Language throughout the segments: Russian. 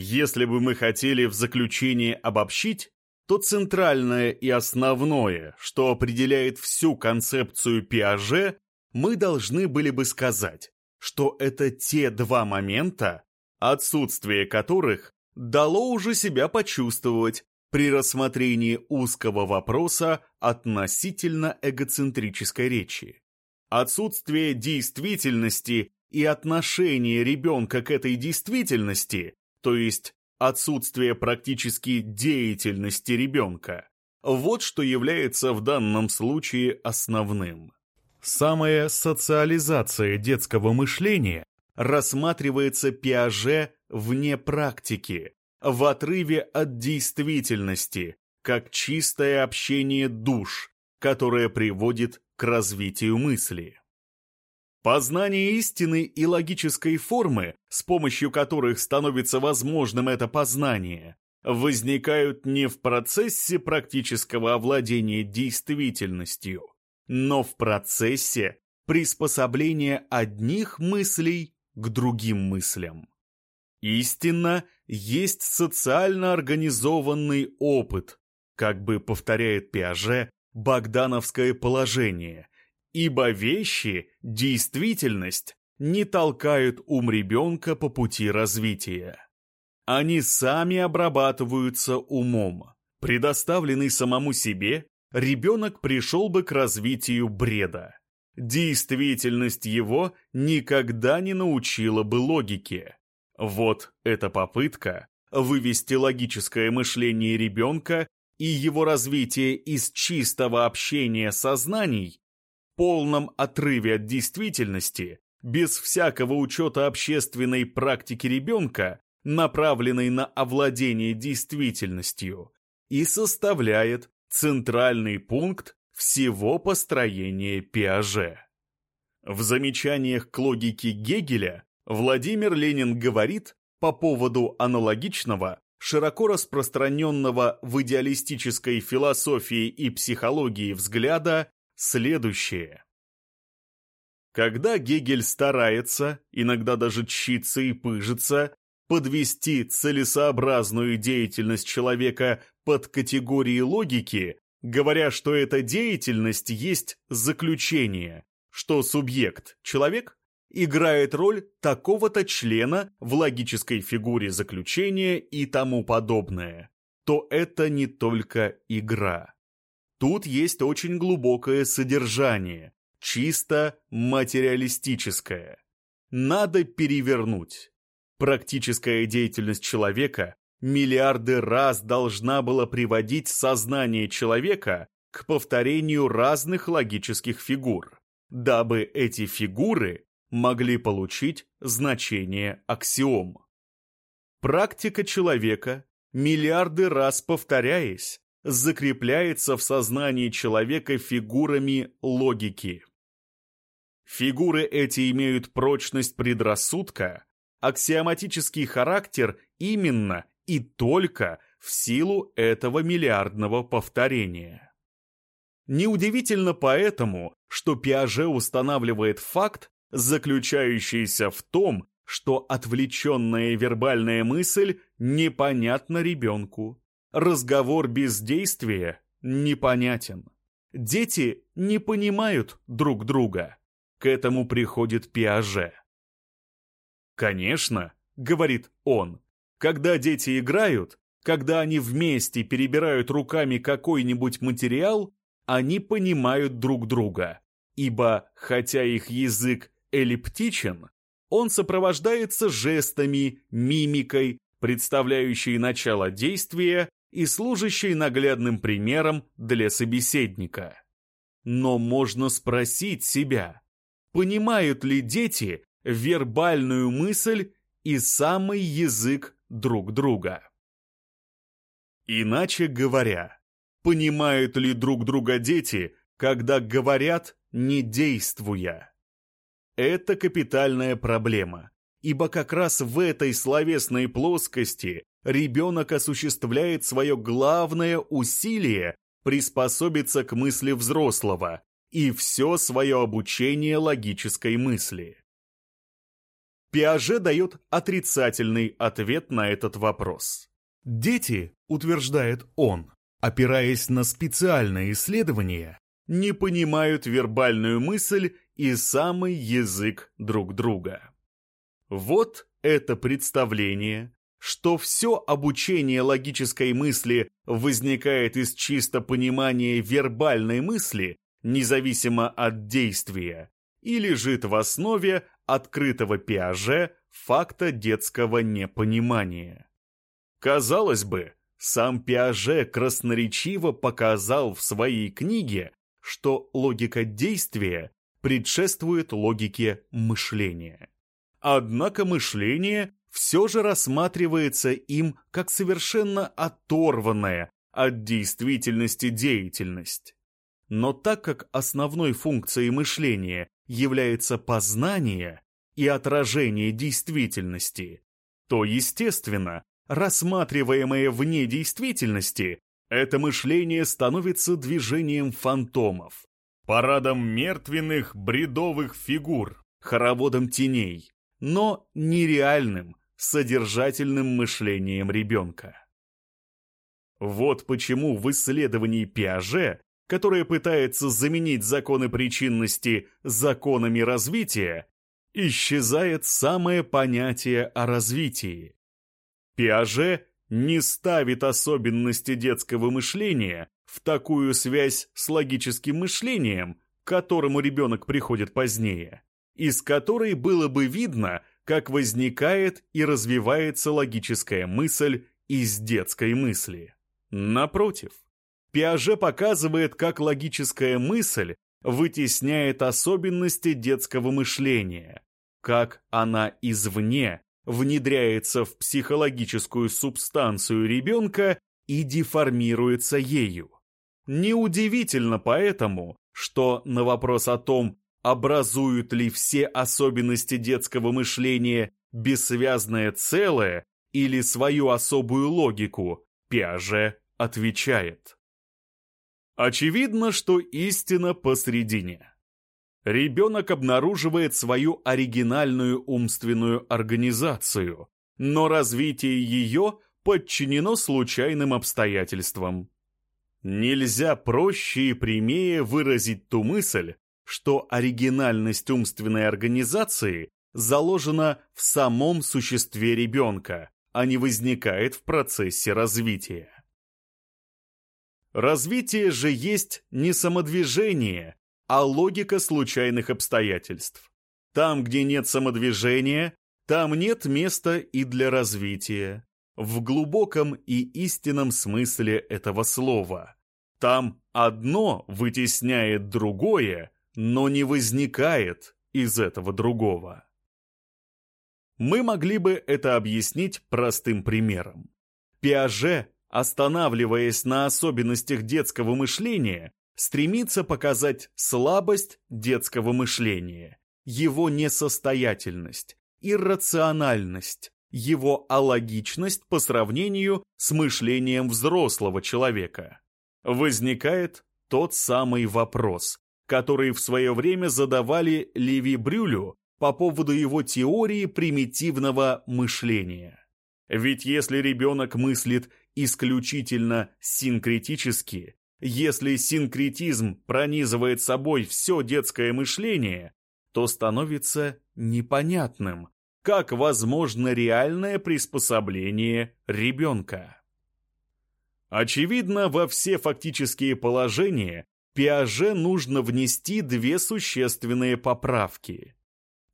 Если бы мы хотели в заключение обобщить, то центральное и основное, что определяет всю концепцию Пиаже, мы должны были бы сказать, что это те два момента, отсутствие которых дало уже себя почувствовать при рассмотрении узкого вопроса относительно эгоцентрической речи. Отсутствие действительности и отношение ребенка к этой действительности, то есть отсутствие практически деятельности ребенка, вот что является в данном случае основным. Самая социализация детского мышления рассматривается Пиаже вне практики, в отрыве от действительности, как чистое общение душ, которое приводит к развитию мысли. Познание истины и логической формы, с помощью которых становится возможным это познание, возникают не в процессе практического овладения действительностью, но в процессе приспособления одних мыслей к другим мыслям. Истина есть социально организованный опыт, как бы повторяет Пиаже, богдановское положение, ибо вещи, действительность, не толкают ум ребенка по пути развития. Они сами обрабатываются умом. Предоставленный самому себе, ребенок пришел бы к развитию бреда. Действительность его никогда не научила бы логике. Вот эта попытка вывести логическое мышление ребенка и его развитие из чистого общения сознаний полном отрыве от действительности, без всякого учета общественной практики ребенка, направленной на овладение действительностью, и составляет центральный пункт всего построения Пиаже. В замечаниях к логике Гегеля Владимир Ленин говорит по поводу аналогичного, широко распространенного в идеалистической философии и психологии взгляда следующее. Когда Гегель старается, иногда даже чится и пыжится, подвести целесообразную деятельность человека под категории логики, говоря, что эта деятельность есть заключение, что субъект – человек, играет роль такого-то члена в логической фигуре заключения и тому подобное, то это не только игра. Тут есть очень глубокое содержание, чисто материалистическое. Надо перевернуть. Практическая деятельность человека миллиарды раз должна была приводить сознание человека к повторению разных логических фигур, дабы эти фигуры могли получить значение аксиом. Практика человека, миллиарды раз повторяясь, закрепляется в сознании человека фигурами логики. Фигуры эти имеют прочность предрассудка, аксиоматический характер именно и только в силу этого миллиардного повторения. Неудивительно поэтому, что Пиаже устанавливает факт, заключающийся в том, что отвлеченная вербальная мысль непонятна ребенку. Разговор без действия непонятен. Дети не понимают друг друга. К этому приходит Пиаже. «Конечно», — говорит он, — «когда дети играют, когда они вместе перебирают руками какой-нибудь материал, они понимают друг друга, ибо, хотя их язык эллиптичен, он сопровождается жестами, мимикой, представляющей начало действия и служащей наглядным примером для собеседника. Но можно спросить себя, понимают ли дети вербальную мысль и самый язык друг друга? Иначе говоря, понимают ли друг друга дети, когда говорят, не действуя? Это капитальная проблема, ибо как раз в этой словесной плоскости ребенок осуществляет свое главное усилие приспособиться к мысли взрослого и все свое обучение логической мысли. Пиаже дает отрицательный ответ на этот вопрос. Дети, утверждает он, опираясь на специальные исследования, не понимают вербальную мысль и самый язык друг друга. Вот это представление, что все обучение логической мысли возникает из чисто понимания вербальной мысли, независимо от действия, и лежит в основе открытого пиаже факта детского непонимания. Казалось бы, сам Пиаже красноречиво показал в своей книге, что логика действия предшествует логике мышления. Однако мышление все же рассматривается им как совершенно оторванная от действительности деятельность. Но так как основной функцией мышления является познание и отражение действительности, то, естественно, рассматриваемое вне действительности, это мышление становится движением фантомов, парадом мертвенных бредовых фигур, хороводом теней, но нереальным, содержательным мышлением ребенка. Вот почему в исследовании Пиаже, которое пытается заменить законы причинности законами развития, исчезает самое понятие о развитии. Пиаже не ставит особенности детского мышления в такую связь с логическим мышлением, к которому ребенок приходит позднее, из которой было бы видно, как возникает и развивается логическая мысль из детской мысли. Напротив, Пиаже показывает, как логическая мысль вытесняет особенности детского мышления, как она извне внедряется в психологическую субстанцию ребенка и деформируется ею. Неудивительно поэтому, что на вопрос о том, образуют ли все особенности детского мышления бессвязное целое или свою особую логику, Пиаже отвечает. Очевидно, что истина посредине. Ребенок обнаруживает свою оригинальную умственную организацию, но развитие ее подчинено случайным обстоятельствам. Нельзя проще и прямее выразить ту мысль, что оригинальность умственной организации заложена в самом существе ребенка, а не возникает в процессе развития. Развитие же есть не самодвижение, а логика случайных обстоятельств. Там, где нет самодвижения, там нет места и для развития в глубоком и истинном смысле этого слова. Там одно вытесняет другое, но не возникает из этого другого. Мы могли бы это объяснить простым примером. Пиаже, останавливаясь на особенностях детского мышления, стремится показать слабость детского мышления, его несостоятельность, иррациональность, его алогичность по сравнению с мышлением взрослого человека. Возникает тот самый вопрос, который в свое время задавали Леви Брюлю по поводу его теории примитивного мышления. Ведь если ребенок мыслит исключительно синкретически, если синкретизм пронизывает собой все детское мышление, то становится непонятным, как возможно реальное приспособление ребенка. Очевидно, во все фактические положения Пиаже нужно внести две существенные поправки.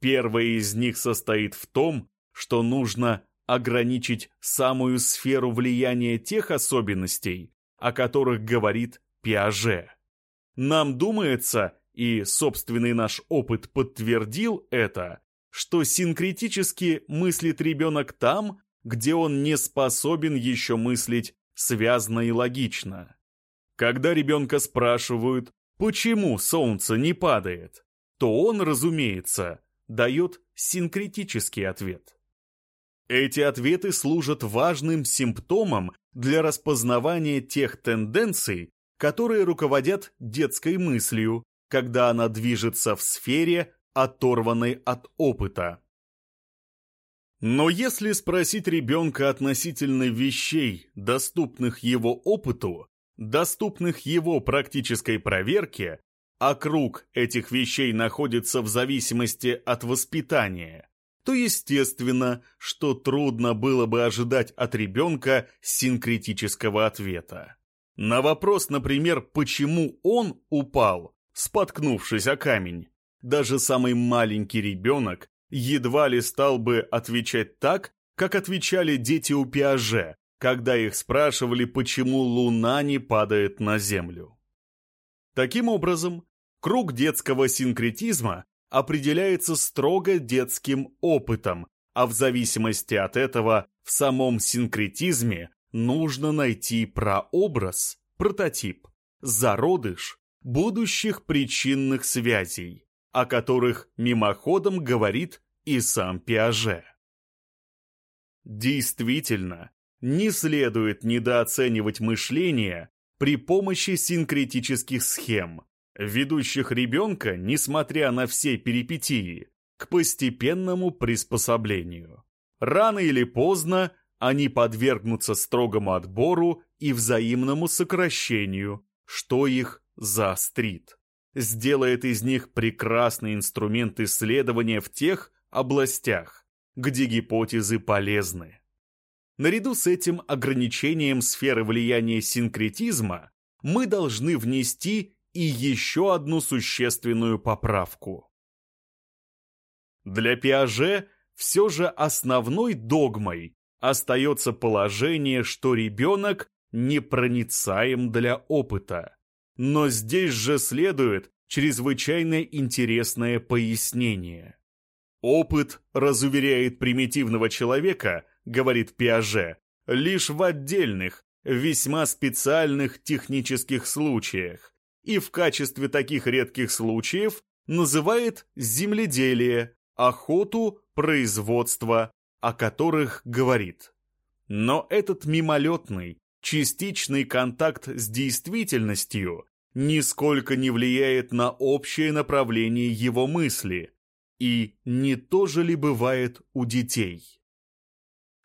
Первая из них состоит в том, что нужно ограничить самую сферу влияния тех особенностей, о которых говорит Пиаже. Нам думается, и собственный наш опыт подтвердил это, что синкретически мыслит ребенок там, где он не способен еще мыслить связно и логично. Когда ребенка спрашивают, почему солнце не падает, то он, разумеется, дает синкретический ответ. Эти ответы служат важным симптомом для распознавания тех тенденций, которые руководят детской мыслью, когда она движется в сфере оторванной от опыта. Но если спросить ребенка относительно вещей, доступных его опыту, доступных его практической проверке, а круг этих вещей находится в зависимости от воспитания, то естественно, что трудно было бы ожидать от ребенка синкретического ответа. На вопрос, например, почему он упал, споткнувшись о камень, даже самый маленький ребенок едва ли стал бы отвечать так, как отвечали дети у Пиаже, когда их спрашивали, почему Луна не падает на Землю. Таким образом, круг детского синкретизма определяется строго детским опытом, а в зависимости от этого в самом синкретизме нужно найти прообраз, прототип, зародыш будущих причинных связей, о которых мимоходом говорит и сам Пиаже. Действительно, не следует недооценивать мышление при помощи синкретических схем, ведущих ребенка, несмотря на все перипетии, к постепенному приспособлению. Рано или поздно они подвергнутся строгому отбору и взаимному сокращению, что их заострит. Сделает из них прекрасный инструмент исследования в тех областях, где гипотезы полезны. Наряду с этим ограничением сферы влияния синкретизма мы должны внести и еще одну существенную поправку. Для Пиаже все же основной догмой остается положение, что ребенок непроницаем для опыта. Но здесь же следует чрезвычайно интересное пояснение. Опыт разуверяет примитивного человека, говорит Пиаже, лишь в отдельных, весьма специальных технических случаях, и в качестве таких редких случаев называет земледелие, охоту, производство, о которых говорит. Но этот мимолетный, частичный контакт с действительностью нисколько не влияет на общее направление его мысли, и не то же ли бывает у детей?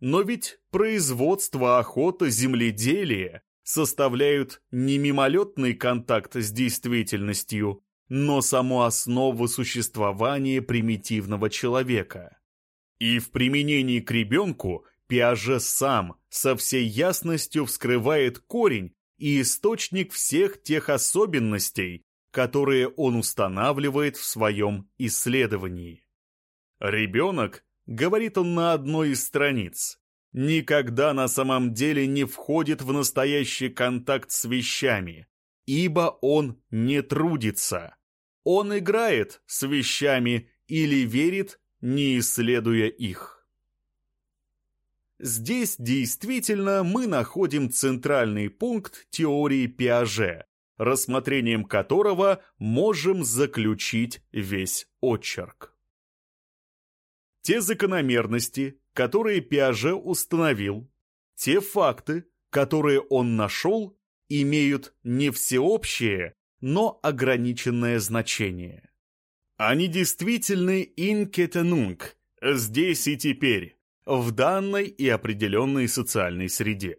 Но ведь производство, охота, земледелие составляют не мимолетный контакт с действительностью, но саму основу существования примитивного человека. И в применении к ребенку Пиаже сам со всей ясностью вскрывает корень и источник всех тех особенностей, которые он устанавливает в своем исследовании. Ребенок, говорит он на одной из страниц, никогда на самом деле не входит в настоящий контакт с вещами, ибо он не трудится. Он играет с вещами или верит, не исследуя их. Здесь действительно мы находим центральный пункт теории Пиаже, рассмотрением которого можем заключить весь очерк. Те закономерности, которые Пиаже установил, те факты, которые он нашел, имеют не всеобщее, но ограниченное значение. Они действительны инкетенунг, здесь и теперь, в данной и определенной социальной среде.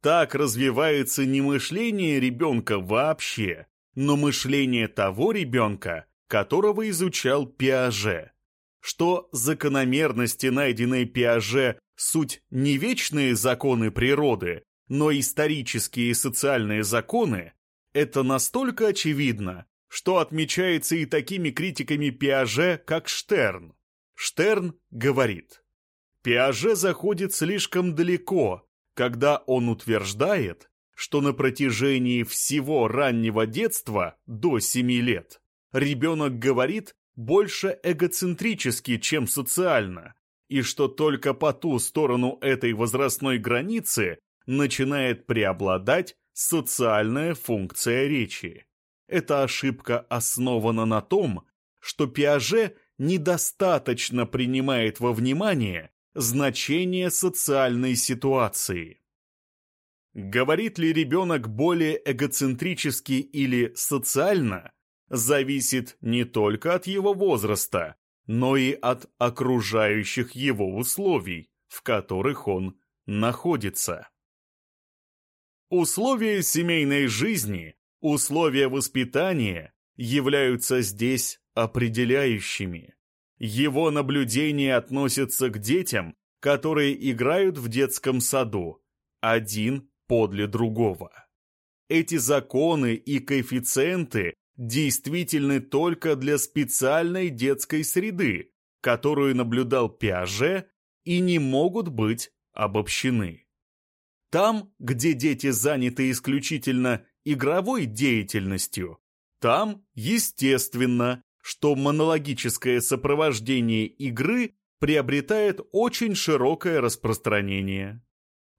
Так развивается не мышление ребенка вообще, но мышление того ребенка, которого изучал Пиаже. Что закономерности, найденные Пиаже, суть не вечные законы природы, но исторические и социальные законы, это настолько очевидно, что отмечается и такими критиками Пиаже, как Штерн. Штерн говорит, Пиаже заходит слишком далеко, когда он утверждает, что на протяжении всего раннего детства до 7 лет ребенок говорит больше эгоцентрически, чем социально, и что только по ту сторону этой возрастной границы начинает преобладать социальная функция речи. Эта ошибка основана на том, что Пиаже недостаточно принимает во внимание значение социальной ситуации. Говорит ли ребенок более эгоцентрически или социально, зависит не только от его возраста, но и от окружающих его условий, в которых он находится. Условия семейной жизни, условия воспитания являются здесь определяющими. Его наблюдения относятся к детям, которые играют в детском саду, один подле другого. Эти законы и коэффициенты действительны только для специальной детской среды, которую наблюдал Пиаже, и не могут быть обобщены. Там, где дети заняты исключительно игровой деятельностью, там, естественно, что монологическое сопровождение игры приобретает очень широкое распространение.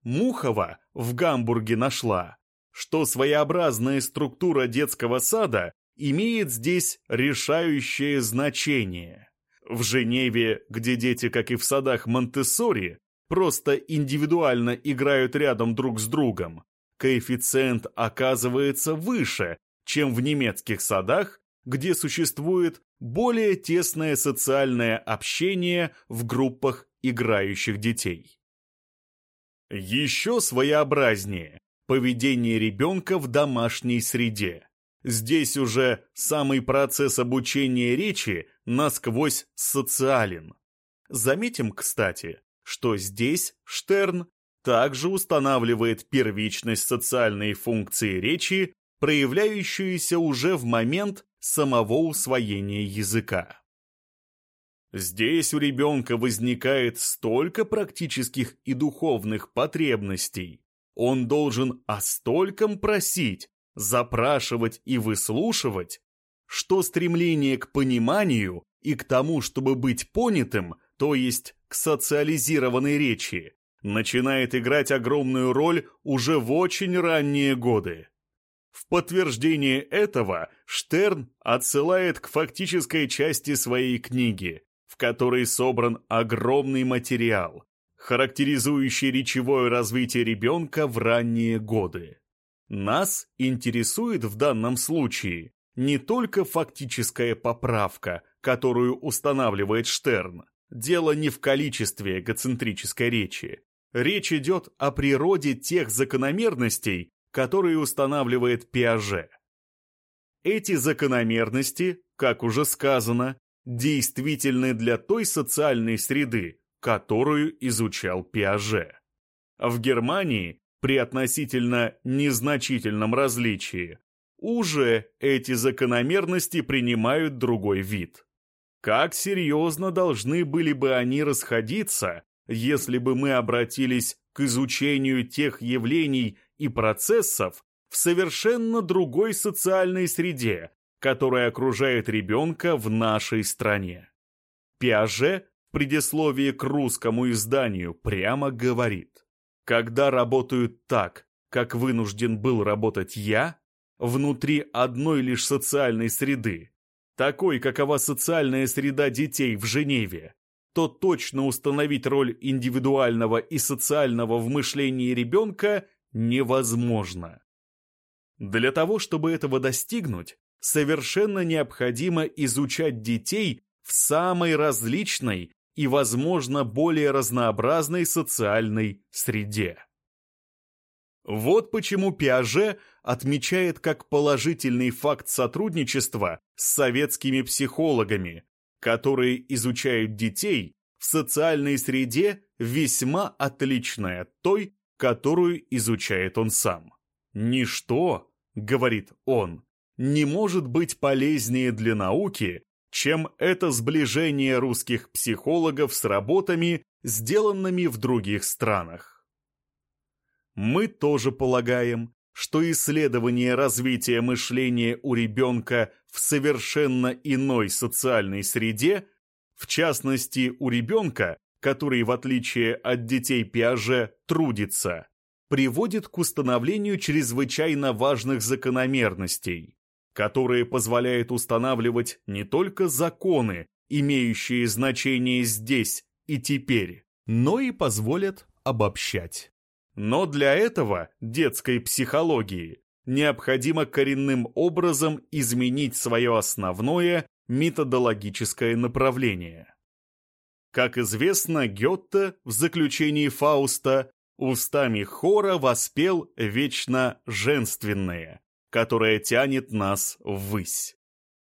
Мухова в Гамбурге нашла, что своеобразная структура детского сада имеет здесь решающее значение. В Женеве, где дети, как и в садах Монтессори, просто индивидуально играют рядом друг с другом, коэффициент оказывается выше, чем в немецких садах, где существует более тесное социальное общение в группах играющих детей. Еще своеобразнее поведение ребенка в домашней среде. Здесь уже самый процесс обучения речи насквозь социален. Заметим, кстати, что здесь Штерн также устанавливает первичность социальной функции речи, проявляющуюся уже в момент самого усвоения языка. Здесь у ребенка возникает столько практических и духовных потребностей. Он должен о стольком просить, запрашивать и выслушивать, что стремление к пониманию и к тому, чтобы быть понятым, то есть к социализированной речи, начинает играть огромную роль уже в очень ранние годы. В подтверждение этого Штерн отсылает к фактической части своей книги, в которой собран огромный материал, характеризующий речевое развитие ребенка в ранние годы. Нас интересует в данном случае не только фактическая поправка, которую устанавливает Штерн. Дело не в количестве эгоцентрической речи. Речь идет о природе тех закономерностей, которые устанавливает Пиаже. Эти закономерности, как уже сказано, действительны для той социальной среды, которую изучал Пиаже. В Германии при относительно незначительном различии, уже эти закономерности принимают другой вид. Как серьезно должны были бы они расходиться, если бы мы обратились к изучению тех явлений и процессов в совершенно другой социальной среде, которая окружает ребенка в нашей стране. Пиаже в предисловии к русскому изданию прямо говорит когда работают так, как вынужден был работать я, внутри одной лишь социальной среды, такой, какова социальная среда детей в Женеве, то точно установить роль индивидуального и социального в мышлении ребенка невозможно. Для того, чтобы этого достигнуть, совершенно необходимо изучать детей в самой различной и, возможно, более разнообразной социальной среде. Вот почему Пиаже отмечает как положительный факт сотрудничества с советскими психологами, которые изучают детей в социальной среде весьма отличной от той, которую изучает он сам. «Ничто, — говорит он, — не может быть полезнее для науки, чем это сближение русских психологов с работами, сделанными в других странах. Мы тоже полагаем, что исследование развития мышления у ребенка в совершенно иной социальной среде, в частности у ребенка, который в отличие от детей Пиаже трудится, приводит к установлению чрезвычайно важных закономерностей, которые позволяют устанавливать не только законы, имеющие значение здесь и теперь, но и позволят обобщать. Но для этого детской психологии необходимо коренным образом изменить свое основное методологическое направление. Как известно, Гетте в заключении Фауста устами хора воспел вечно женственное, которое тянет нас ввысь.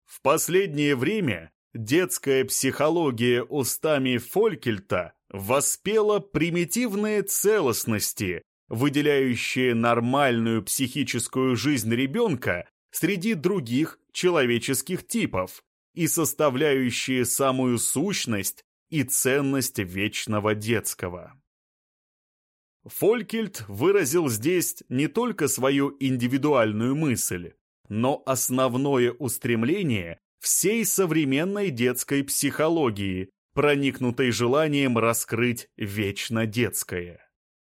В последнее время детская психология устами Фолькельта воспела примитивные целостности, выделяющие нормальную психическую жизнь ребенка среди других человеческих типов и составляющие самую сущность и ценность вечного детского. Фолькельт выразил здесь не только свою индивидуальную мысль, но основное устремление всей современной детской психологии, проникнутой желанием раскрыть вечно детское.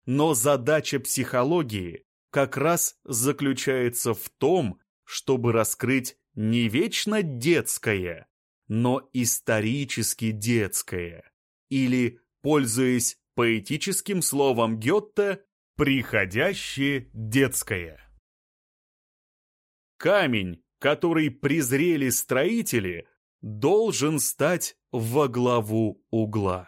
Но задача психологии как раз заключается в том, чтобы раскрыть не вечно детское, но исторически детское, или, пользуясь поэтическим словом Гетте, приходящее детское. Камень, который презрели строители, должен стать во главу угла.